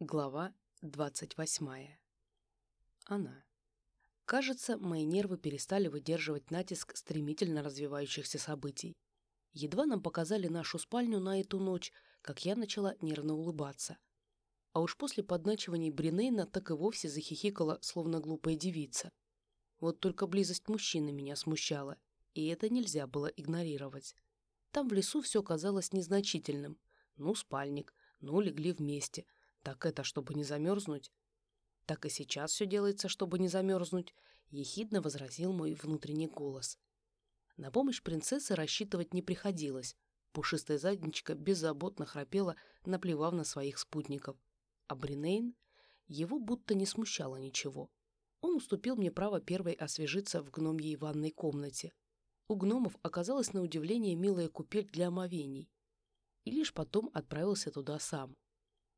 Глава 28. Она. Кажется, мои нервы перестали выдерживать натиск стремительно развивающихся событий. Едва нам показали нашу спальню на эту ночь, как я начала нервно улыбаться. А уж после подначиваний Бринейна так и вовсе захихикала, словно глупая девица. Вот только близость мужчины меня смущала, и это нельзя было игнорировать. Там в лесу все казалось незначительным. Ну, спальник, ну, легли вместе. Так это, чтобы не замерзнуть? Так и сейчас все делается, чтобы не замерзнуть, ехидно возразил мой внутренний голос. На помощь принцессы рассчитывать не приходилось. Пушистая задничка беззаботно храпела, наплевав на своих спутников. А Бринейн? Его будто не смущало ничего. Он уступил мне право первой освежиться в гномьей ванной комнате. У гномов оказалась на удивление милая купель для омовений. И лишь потом отправился туда сам.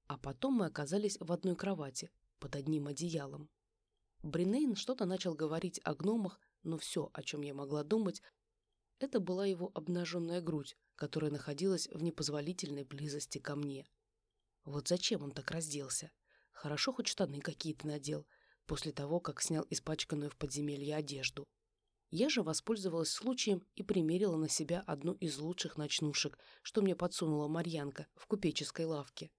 А потом мы оказались в одной кровати, под одним одеялом. Бринейн что-то начал говорить о гномах, но все, о чем я могла думать, это была его обнаженная грудь, которая находилась в непозволительной близости ко мне. Вот зачем он так разделся? Хорошо хоть штаны какие-то надел, после того, как снял испачканную в подземелье одежду. Я же воспользовалась случаем и примерила на себя одну из лучших ночнушек, что мне подсунула Марьянка в купеческой лавке.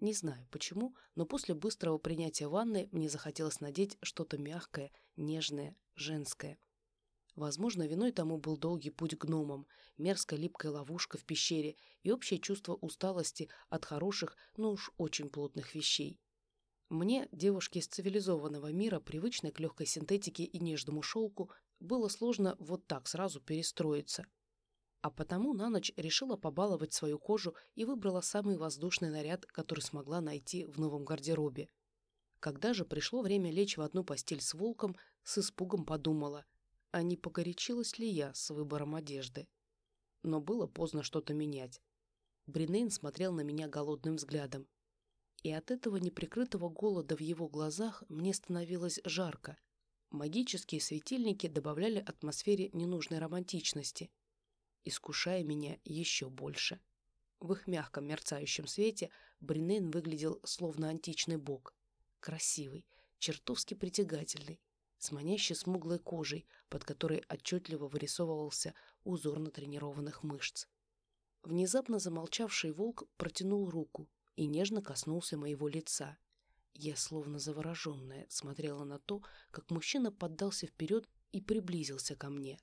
Не знаю почему, но после быстрого принятия ванны мне захотелось надеть что-то мягкое, нежное, женское. Возможно, виной тому был долгий путь к гномам, мерзкая липкая ловушка в пещере и общее чувство усталости от хороших, но уж очень плотных вещей. Мне, девушке из цивилизованного мира, привычной к легкой синтетике и нежному шелку, было сложно вот так сразу перестроиться. А потому на ночь решила побаловать свою кожу и выбрала самый воздушный наряд, который смогла найти в новом гардеробе. Когда же пришло время лечь в одну постель с волком, с испугом подумала, а не погорячилась ли я с выбором одежды. Но было поздно что-то менять. Бринейн смотрел на меня голодным взглядом, и от этого неприкрытого голода в его глазах мне становилось жарко. Магические светильники добавляли атмосфере ненужной романтичности, искушая меня еще больше. В их мягком мерцающем свете Бринейн выглядел словно античный бог. Красивый, чертовски притягательный, с манящей смуглой кожей, под которой отчетливо вырисовывался узор натренированных мышц. Внезапно замолчавший волк протянул руку, и нежно коснулся моего лица. Я, словно завороженная, смотрела на то, как мужчина поддался вперед и приблизился ко мне.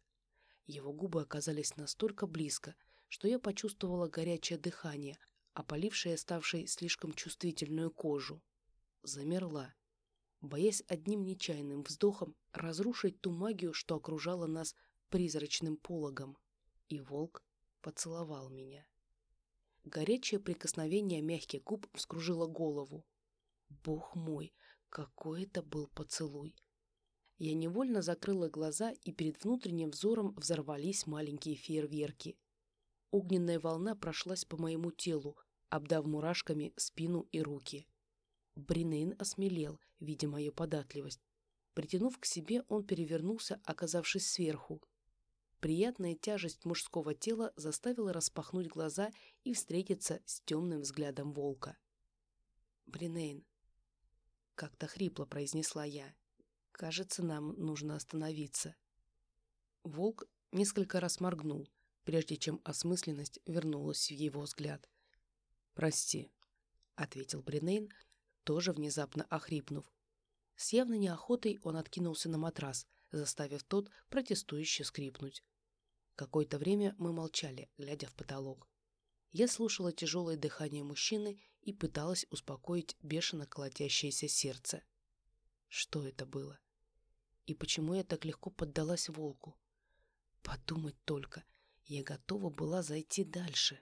Его губы оказались настолько близко, что я почувствовала горячее дыхание, опалившее ставшей слишком чувствительную кожу. Замерла, боясь одним нечаянным вздохом разрушить ту магию, что окружала нас призрачным пологом. И волк поцеловал меня. Горячее прикосновение мягких губ вскружило голову. Бог мой, какой это был поцелуй! Я невольно закрыла глаза, и перед внутренним взором взорвались маленькие фейерверки. Огненная волна прошлась по моему телу, обдав мурашками спину и руки. Бринейн осмелел, видя мою податливость. Притянув к себе, он перевернулся, оказавшись сверху, Приятная тяжесть мужского тела заставила распахнуть глаза и встретиться с темным взглядом волка. «Бринейн», — как-то хрипло произнесла я, — «кажется, нам нужно остановиться». Волк несколько раз моргнул, прежде чем осмысленность вернулась в его взгляд. «Прости», — ответил Бринейн, тоже внезапно охрипнув. С явной неохотой он откинулся на матрас, заставив тот протестующе скрипнуть. Какое-то время мы молчали, глядя в потолок. Я слушала тяжелое дыхание мужчины и пыталась успокоить бешено колотящееся сердце. Что это было? И почему я так легко поддалась волку? Подумать только, я готова была зайти дальше.